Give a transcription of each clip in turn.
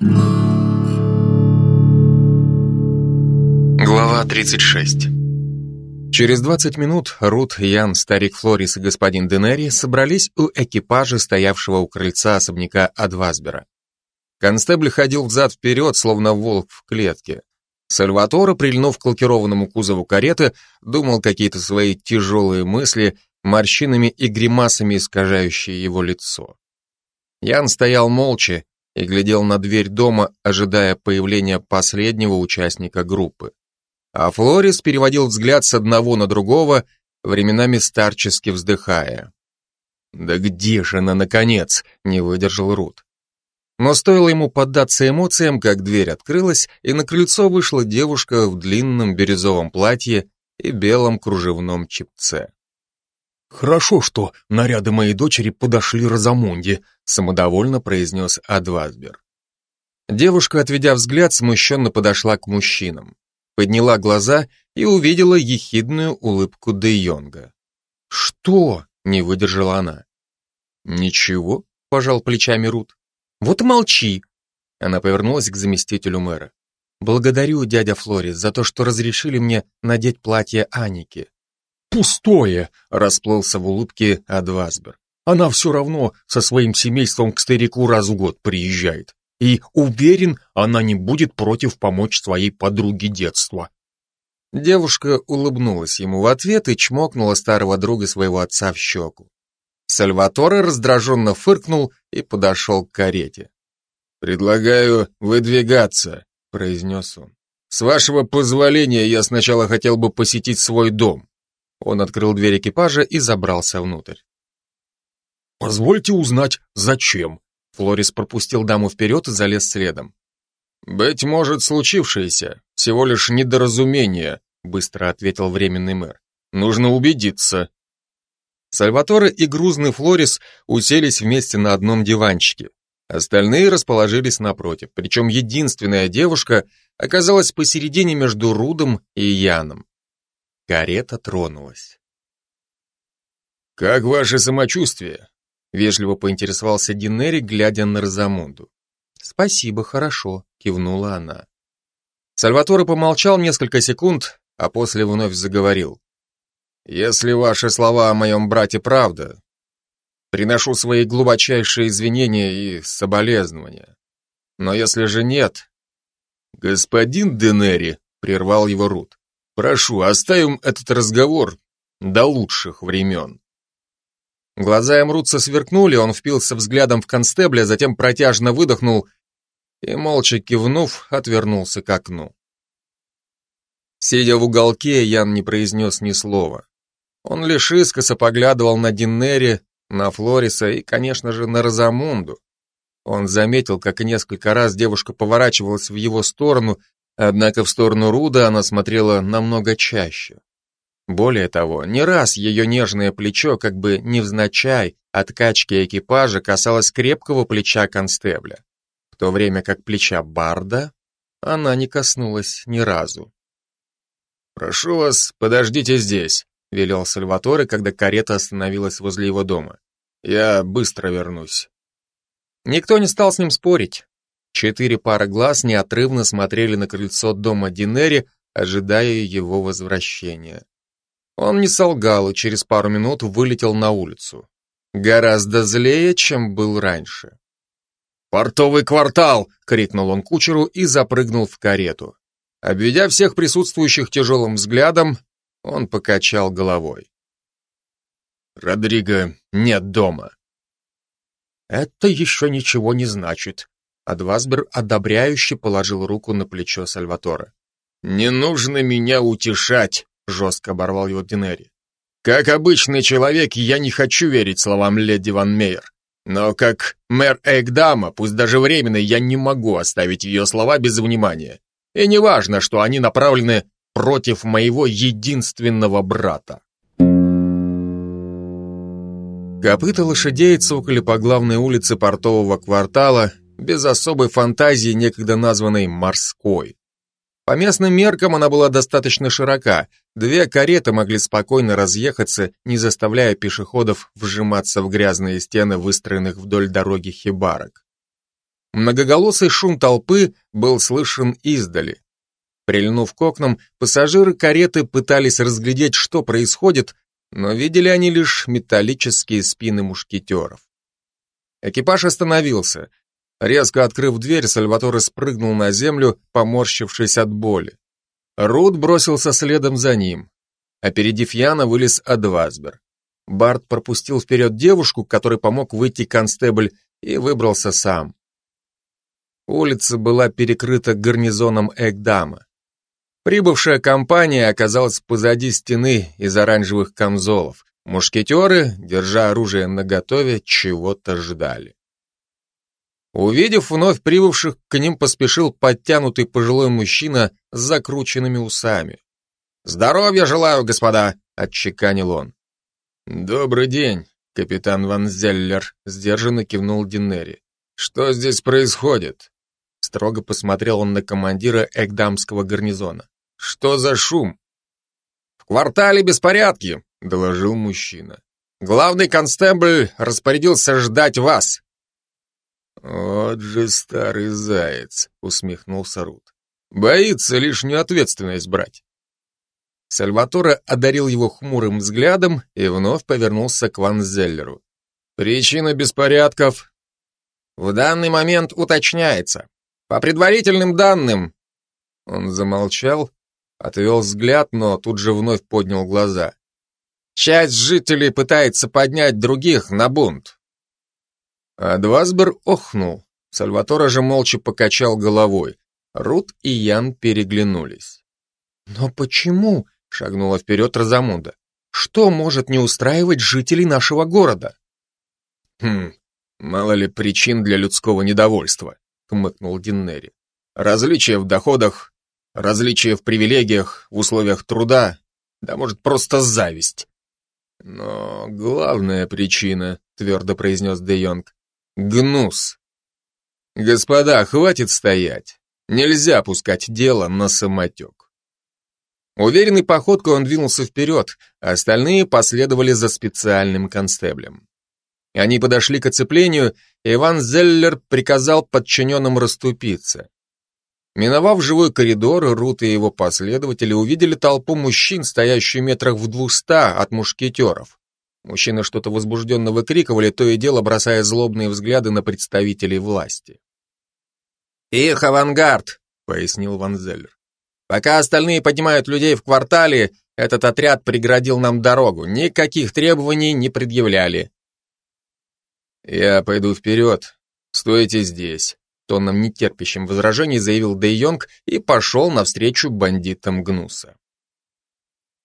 Глава 36 Через 20 минут Рут, Ян, старик Флорис и господин Денери собрались у экипажа, стоявшего у крыльца особняка Адвасбера. Констебль ходил взад-вперед, словно волк в клетке. Сальваторо, прильнув к лакированному кузову кареты, думал какие-то свои тяжелые мысли, морщинами и гримасами искажающие его лицо. Ян стоял молча и глядел на дверь дома, ожидая появления последнего участника группы. А Флорис переводил взгляд с одного на другого, временами старчески вздыхая. «Да где же она, наконец?» — не выдержал Рут. Но стоило ему поддаться эмоциям, как дверь открылась, и на крыльцо вышла девушка в длинном бирюзовом платье и белом кружевном чепце. «Хорошо, что наряды моей дочери подошли Розамунде», самодовольно произнес Адвасбер. Девушка, отведя взгляд, смущенно подошла к мужчинам, подняла глаза и увидела ехидную улыбку Де Йонга. «Что?» — не выдержала она. «Ничего», — пожал плечами Рут. Вот молчи. Она повернулась к заместителю мэра. Благодарю, дядя Флорис, за то, что разрешили мне надеть платье Аники. Пустое, расплылся в улыбке Адвасбер. Она все равно со своим семейством к старику раз в год приезжает. И уверен, она не будет против помочь своей подруге детства. Девушка улыбнулась ему в ответ и чмокнула старого друга своего отца в щеку. Сальваторе раздраженно фыркнул и подошел к карете. «Предлагаю выдвигаться», — произнес он. «С вашего позволения я сначала хотел бы посетить свой дом». Он открыл дверь экипажа и забрался внутрь. «Позвольте узнать, зачем?» Флорис пропустил даму вперед и залез следом. «Быть может, случившееся, всего лишь недоразумение», быстро ответил временный мэр. «Нужно убедиться». Сальваторе и грузный Флорис уселись вместе на одном диванчике. Остальные расположились напротив, причем единственная девушка оказалась посередине между Рудом и Яном. Карета тронулась. «Как ваше самочувствие?» — вежливо поинтересовался Динери, глядя на Розамунду. «Спасибо, хорошо», — кивнула она. Сальваторе помолчал несколько секунд, а после вновь заговорил. Если ваши слова о моем брате правда, приношу свои глубочайшие извинения и соболезнования. Но если же нет... Господин Денери, прервал его Рут, прошу, оставим этот разговор до лучших времен. Глаза Эмрутца сверкнули, он впился взглядом в констебля, затем протяжно выдохнул и, молча кивнув, отвернулся к окну. Сидя в уголке, Ян не произнес ни слова. Он лишь искоса поглядывал на Диннери, на Флориса и, конечно же, на Розамунду. Он заметил, как несколько раз девушка поворачивалась в его сторону, однако в сторону Руда она смотрела намного чаще. Более того, не раз ее нежное плечо, как бы невзначай, от качки экипажа касалось крепкого плеча констебля, в то время как плеча Барда она не коснулась ни разу. «Прошу вас, подождите здесь», — велел Сальваторе, когда карета остановилась возле его дома. «Я быстро вернусь». Никто не стал с ним спорить. Четыре пары глаз неотрывно смотрели на крыльцо дома Динери, ожидая его возвращения. Он не солгал и через пару минут вылетел на улицу. Гораздо злее, чем был раньше. «Портовый квартал!» — крикнул он кучеру и запрыгнул в карету. Обведя всех присутствующих тяжелым взглядом, он покачал головой. Родриго нет дома. Это еще ничего не значит. Адвасбер одобряюще положил руку на плечо Сальватора. «Не нужно меня утешать», — жестко оборвал его Динери. «Как обычный человек, я не хочу верить словам леди Ван Мейер. Но как мэр Эйкдама, пусть даже временный, я не могу оставить ее слова без внимания. И не важно, что они направлены против моего единственного брата. Копыта лошадей цокали по главной улице портового квартала, без особой фантазии, некогда названной «морской». По местным меркам она была достаточно широка, две кареты могли спокойно разъехаться, не заставляя пешеходов вжиматься в грязные стены выстроенных вдоль дороги хибарок. многоголосый шум толпы был слышен издали. Прильнув к окнам, пассажиры кареты пытались разглядеть, что происходит, но видели они лишь металлические спины мушкетеров. Экипаж остановился. Резко открыв дверь, Сальваторе спрыгнул на землю, поморщившись от боли. Рут бросился следом за ним. Опередив Яна, вылез Адвасбер. Барт пропустил вперед девушку, которой помог выйти констебль, и выбрался сам. Улица была перекрыта гарнизоном Эгдама. Прибывшая компания оказалась позади стены из оранжевых камзолов. Мушкетеры, держа оружие наготове, чего-то ждали. Увидев вновь прибывших, к ним поспешил подтянутый пожилой мужчина с закрученными усами. «Здоровья желаю, господа!» — отчеканил он. «Добрый день, капитан Ван Зеллер», — сдержанно кивнул Динери. «Что здесь происходит?» Строго посмотрел он на командира Эгдамского гарнизона. «Что за шум?» «В квартале беспорядки», — доложил мужчина. «Главный констебль распорядился ждать вас». «Вот же старый заяц», — усмехнулся Рут. «Боится лишнюю ответственность брать». Сальваторе одарил его хмурым взглядом и вновь повернулся к Ван Зеллеру. «Причина беспорядков?» «В данный момент уточняется. По предварительным данным...» Он замолчал, отвел взгляд, но тут же вновь поднял глаза. «Часть жителей пытается поднять других на бунт». Адвасбер охнул. Сальваторе же молча покачал головой. Рут и Ян переглянулись. «Но почему?» Шагнула вперед Розамунда. Что может не устраивать жителей нашего города? Хм, мало ли причин для людского недовольства, хмыкнул Диннери. Различия в доходах, различия в привилегиях, в условиях труда, да может просто зависть. Но главная причина, твердо произнес Де Йонг, гнус. Господа, хватит стоять. Нельзя пускать дело на самотек. Уверенной походкой он двинулся вперед, а остальные последовали за специальным констеблем. Они подошли к оцеплению, и Иван Зеллер приказал подчиненным расступиться. Миновав живой коридор, Рут и его последователи увидели толпу мужчин, стоящую метрах в двухста от мушкетеров. Мужчины что-то возбужденно выкрикивали, то и дело бросая злобные взгляды на представителей власти. «Их авангард», — пояснил Ван Зеллер. Пока остальные поднимают людей в квартале, этот отряд преградил нам дорогу. Никаких требований не предъявляли. Я пойду вперед. Стойте здесь. Тоном нетерпящим возражений заявил Дэй Йонг и пошел навстречу бандитам Гнуса.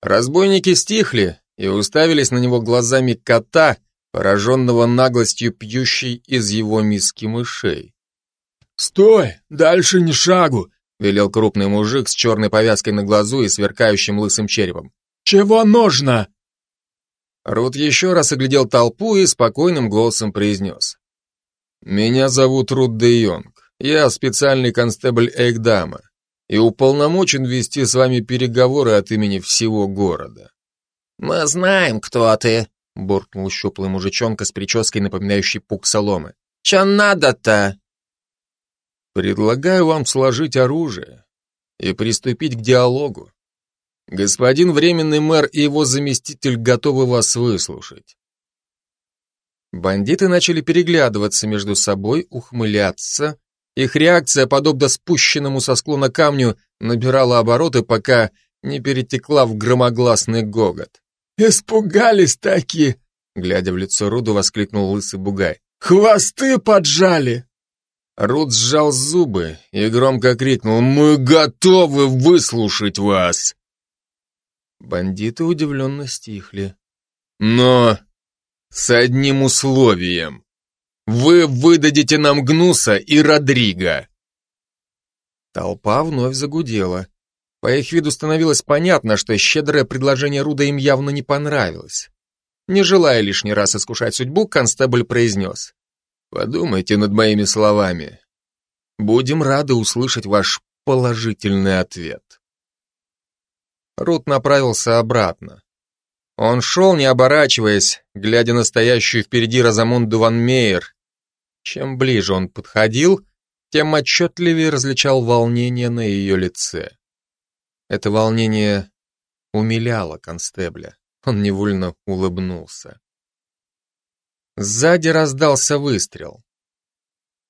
Разбойники стихли и уставились на него глазами кота, пораженного наглостью пьющей из его миски мышей. «Стой! Дальше ни шагу! велел крупный мужик с черной повязкой на глазу и сверкающим лысым черепом. «Чего нужно?» Рут еще раз оглядел толпу и спокойным голосом произнес. «Меня зовут Рут де Йонг. Я специальный констебль Эйгдама и уполномочен вести с вами переговоры от имени всего города». «Мы знаем, кто ты», — буркнул щуплый мужичонка с прической, напоминающей пук соломы. «Че надо-то?» Предлагаю вам сложить оружие и приступить к диалогу. Господин временный мэр и его заместитель готовы вас выслушать. Бандиты начали переглядываться между собой, ухмыляться. Их реакция, подобно спущенному со склона камню, набирала обороты, пока не перетекла в громогласный гогот. «Испугались таки!» Глядя в лицо Руду, воскликнул лысый бугай. «Хвосты поджали!» Рут сжал зубы и громко крикнул «Мы готовы выслушать вас!» Бандиты удивленно стихли. «Но с одним условием. Вы выдадите нам Гнуса и Родриго!» Толпа вновь загудела. По их виду становилось понятно, что щедрое предложение Руда им явно не понравилось. Не желая лишний раз искушать судьбу, констебль произнес. Подумайте над моими словами. Будем рады услышать ваш положительный ответ. Рут направился обратно. Он шел, не оборачиваясь, глядя на стоящую впереди Розамунду Ван Мейер. Чем ближе он подходил, тем отчетливее различал волнение на ее лице. Это волнение умиляло констебля. Он невольно улыбнулся. Сзади раздался выстрел.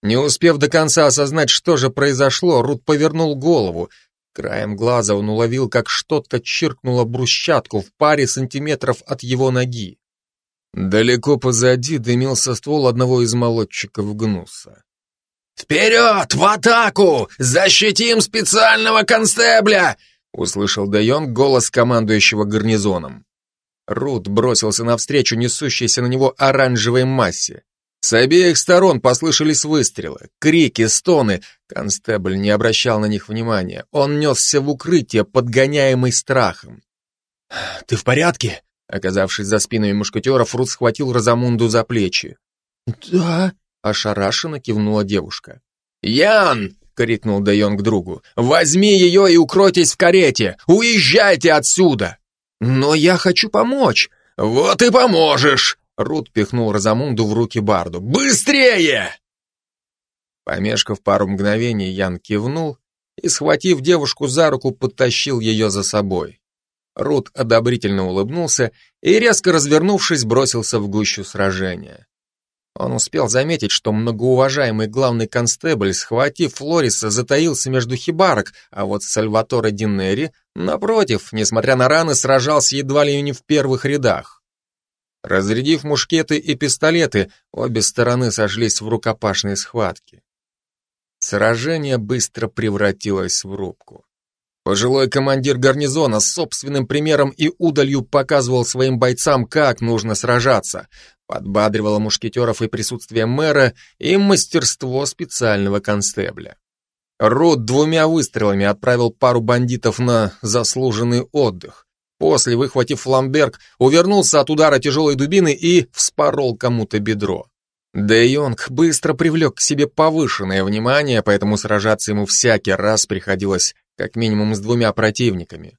Не успев до конца осознать, что же произошло, Рут повернул голову. Краем глаза он уловил, как что-то чиркнуло брусчатку в паре сантиметров от его ноги. Далеко позади дымился ствол одного из молотчиков гнуса. «Вперед! В атаку! Защитим специального констебля!» Услышал Дайон голос командующего гарнизоном. Рут бросился навстречу несущейся на него оранжевой массе. С обеих сторон послышались выстрелы, крики, стоны. Констебль не обращал на них внимания. Он несся в укрытие, подгоняемый страхом. «Ты в порядке?» Оказавшись за спинами мушкетеров, Рут схватил Розамунду за плечи. «Да», — ошарашенно кивнула девушка. «Ян!» — крикнул Дайон к другу. «Возьми ее и укройтесь в карете! Уезжайте отсюда!» «Но я хочу помочь!» «Вот и поможешь!» Рут пихнул Розамунду в руки Барду. «Быстрее!» Помешкав пару мгновений, Ян кивнул и, схватив девушку за руку, подтащил ее за собой. Рут одобрительно улыбнулся и, резко развернувшись, бросился в гущу сражения. Он успел заметить, что многоуважаемый главный констебль, схватив Флориса, затаился между хибарок, а вот Сальваторе Динери, напротив, несмотря на раны, сражался едва ли не в первых рядах. Разрядив мушкеты и пистолеты, обе стороны сошлись в рукопашной схватке. Сражение быстро превратилось в рубку. Пожилой командир гарнизона с собственным примером и удалью показывал своим бойцам, как нужно сражаться. Подбадривало мушкетеров и присутствие мэра, и мастерство специального констебля. Рот двумя выстрелами отправил пару бандитов на заслуженный отдых. После, выхватив фламберг, увернулся от удара тяжелой дубины и вспорол кому-то бедро. Де Йонг быстро привлек к себе повышенное внимание, поэтому сражаться ему всякий раз приходилось как минимум с двумя противниками.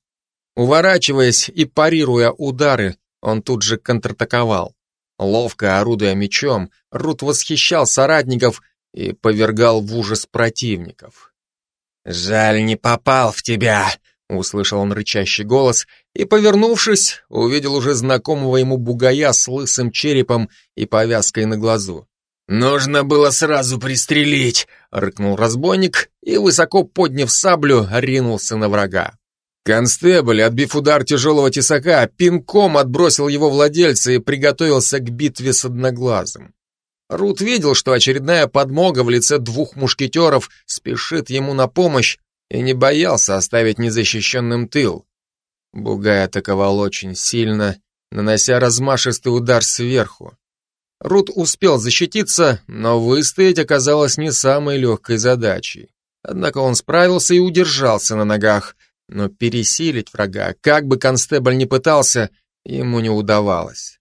Уворачиваясь и парируя удары, он тут же контратаковал. Ловко орудуя мечом, Рут восхищал соратников и повергал в ужас противников. «Жаль, не попал в тебя», — услышал он рычащий голос и, повернувшись, увидел уже знакомого ему бугая с лысым черепом и повязкой на глазу. «Нужно было сразу пристрелить», — рыкнул разбойник и, высоко подняв саблю, ринулся на врага. Констебль, отбив удар тяжелого тесака, пинком отбросил его владельца и приготовился к битве с одноглазым. Рут видел, что очередная подмога в лице двух мушкетеров спешит ему на помощь и не боялся оставить незащищенным тыл. Бугай атаковал очень сильно, нанося размашистый удар сверху. Рут успел защититься, но выстоять оказалось не самой легкой задачей. Однако он справился и удержался на ногах, но пересилить врага, как бы констебль ни пытался, ему не удавалось.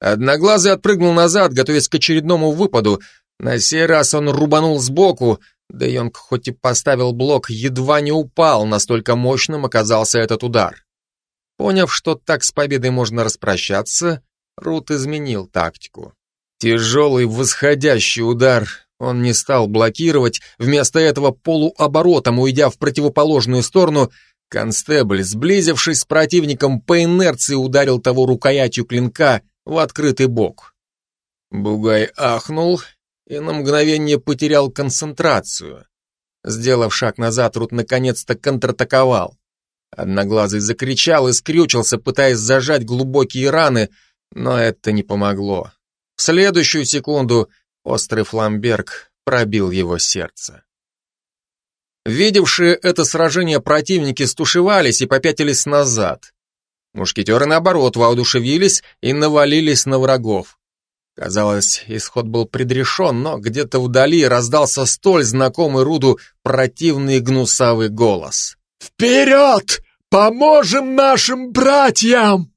Одноглазый отпрыгнул назад, готовясь к очередному выпаду. На сей раз он рубанул сбоку, да Йонг хоть и поставил блок, едва не упал, настолько мощным оказался этот удар. Поняв, что так с победой можно распрощаться, Рут изменил тактику. Тяжелый восходящий удар он не стал блокировать, вместо этого полуоборотом, уйдя в противоположную сторону, Констебль, сблизившись с противником, по инерции ударил того рукоятью клинка в открытый бок. Бугай ахнул и на мгновение потерял концентрацию. Сделав шаг назад, Рут наконец-то контратаковал. Одноглазый закричал и скрючился, пытаясь зажать глубокие раны, но это не помогло. Следующую секунду острый фламберг пробил его сердце. Видевшие это сражение противники стушевались и попятились назад. Мушкетеры, наоборот, воодушевились и навалились на врагов. Казалось, исход был предрешен, но где-то вдали раздался столь знакомый Руду противный гнусавый голос. «Вперед! Поможем нашим братьям!»